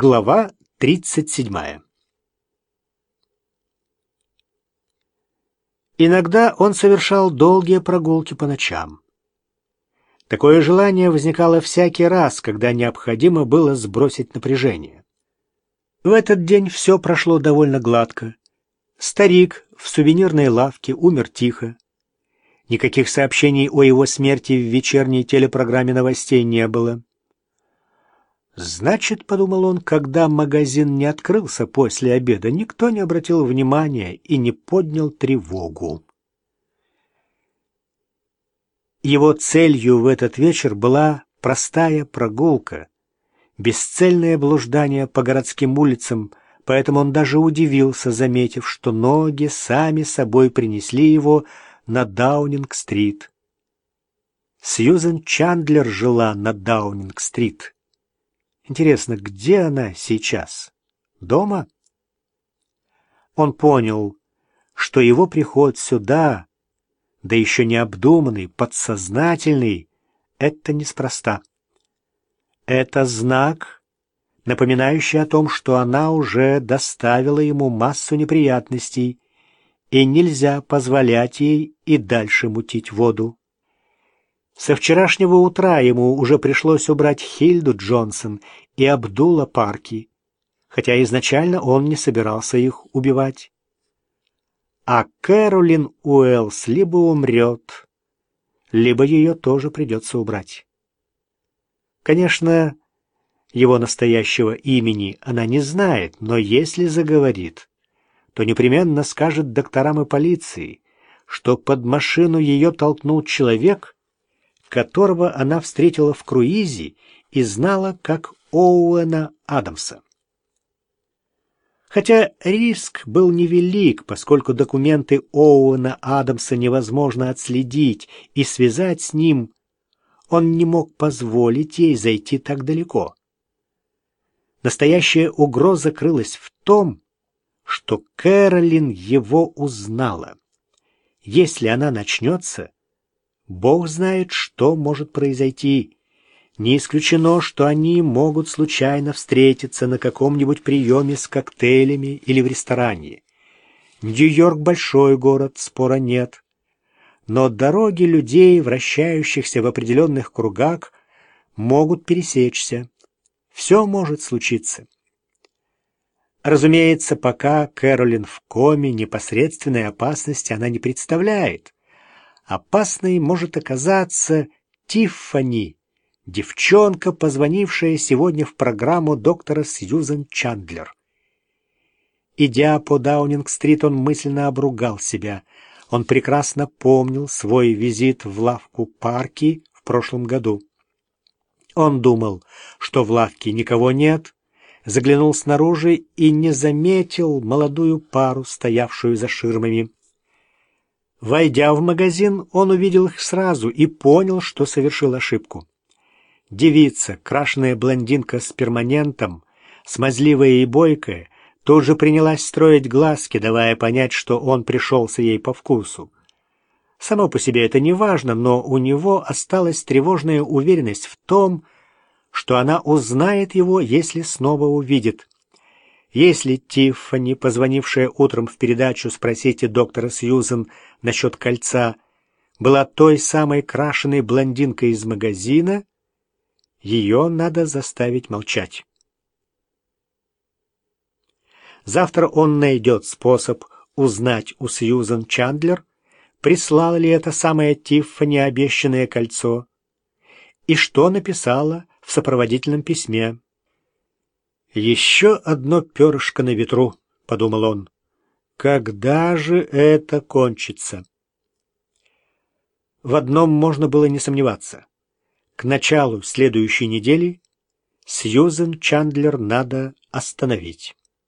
Глава 37 Иногда он совершал долгие прогулки по ночам. Такое желание возникало всякий раз, когда необходимо было сбросить напряжение. В этот день все прошло довольно гладко. Старик в сувенирной лавке умер тихо. Никаких сообщений о его смерти в вечерней телепрограмме новостей не было. Значит, подумал он, когда магазин не открылся после обеда, никто не обратил внимания и не поднял тревогу. Его целью в этот вечер была простая прогулка, бесцельное блуждание по городским улицам, поэтому он даже удивился, заметив, что ноги сами собой принесли его на Даунинг-стрит. Сьюзен Чандлер жила на Даунинг-стрит. Интересно, где она сейчас? Дома? Он понял, что его приход сюда, да еще необдуманный, подсознательный, это неспроста. Это знак, напоминающий о том, что она уже доставила ему массу неприятностей, и нельзя позволять ей и дальше мутить воду. Со вчерашнего утра ему уже пришлось убрать Хильду Джонсон и Абдула Парки, хотя изначально он не собирался их убивать. А Кэролин Уэллс либо умрет, либо ее тоже придется убрать. Конечно, его настоящего имени она не знает, но если заговорит, то непременно скажет докторам и полиции, что под машину ее толкнул человек — которого она встретила в круизе и знала как Оуэна Адамса. Хотя риск был невелик, поскольку документы Оуэна Адамса невозможно отследить и связать с ним, он не мог позволить ей зайти так далеко. Настоящая угроза крылась в том, что Кэролин его узнала. Если она начнется, Бог знает, что может произойти. Не исключено, что они могут случайно встретиться на каком-нибудь приеме с коктейлями или в ресторане. Нью-Йорк — большой город, спора нет. Но дороги людей, вращающихся в определенных кругах, могут пересечься. Все может случиться. Разумеется, пока Кэролин в коме, непосредственной опасности она не представляет. Опасной может оказаться Тиффани, девчонка, позвонившая сегодня в программу доктора Сьюзен Чандлер. Идя по Даунинг-стрит, он мысленно обругал себя. Он прекрасно помнил свой визит в лавку парки в прошлом году. Он думал, что в лавке никого нет, заглянул снаружи и не заметил молодую пару, стоявшую за ширмами. Войдя в магазин, он увидел их сразу и понял, что совершил ошибку. Девица, крашеная блондинка с перманентом, смазливая и бойкая, тут же принялась строить глазки, давая понять, что он пришелся ей по вкусу. Само по себе это не важно, но у него осталась тревожная уверенность в том, что она узнает его, если снова увидит. Если Тиффани, позвонившая утром в передачу «Спросите доктора Сьюзен» насчет кольца, была той самой крашеной блондинкой из магазина, ее надо заставить молчать. Завтра он найдет способ узнать у Сьюзен Чандлер, прислала ли это самое Тиффани обещанное кольцо, и что написала в сопроводительном письме. «Еще одно перышко на ветру», — подумал он. «Когда же это кончится?» В одном можно было не сомневаться. К началу следующей недели Сьюзен Чандлер надо остановить.